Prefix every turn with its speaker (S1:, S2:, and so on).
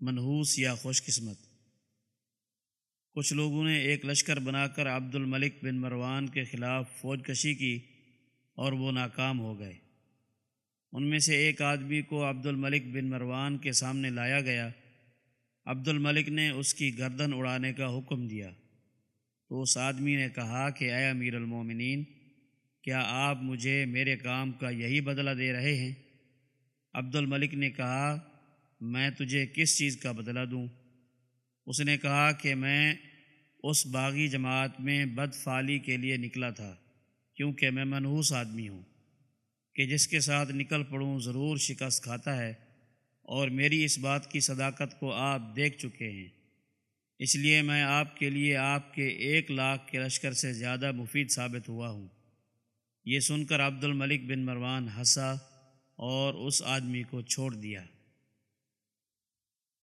S1: منحوس یا خوش قسمت۔ کچھ لوگوں نے ایک لشکر بنا کر عبد الملک بن مروان کے خلاف فوج کشی کی اور وہ ناکام ہو گئے۔ ان میں سے ایک آدمی کو عبد الملک بن مروان کے سامنے لایا گیا۔ عبد الملک نے اس کی گردن اڑانے کا حکم دیا۔ تو اس آدمی نے کہا کہ، اے امیر المومنین، کیا آپ مجھے میرے کام کا یہی بدلہ دے رہے ہیں؟ عبد الملک نے کہا میں تجھے کس چیز کا بدلہ دوں؟ اس نے کہا کہ میں اس باغی جماعت میں بد فالی کے لیے نکلا تھا، کیونکہ میں منحوس آدمی ہوں، کہ جس کے ساتھ نکل پڑوں ضرور شکست کھاتا ہے، اور میری اس بات کی صداقت کو آپ دیکھ چکے ہیں۔ اس لیے میں آپ کے لیے آپ کے ایک لاکھ کے لشکر سے زیادہ مفید ثابت ہوا ہوں۔ یہ سن کر عبد الملک بن مروان ہنسا اور اس آدمی کو چھوڑ دیا۔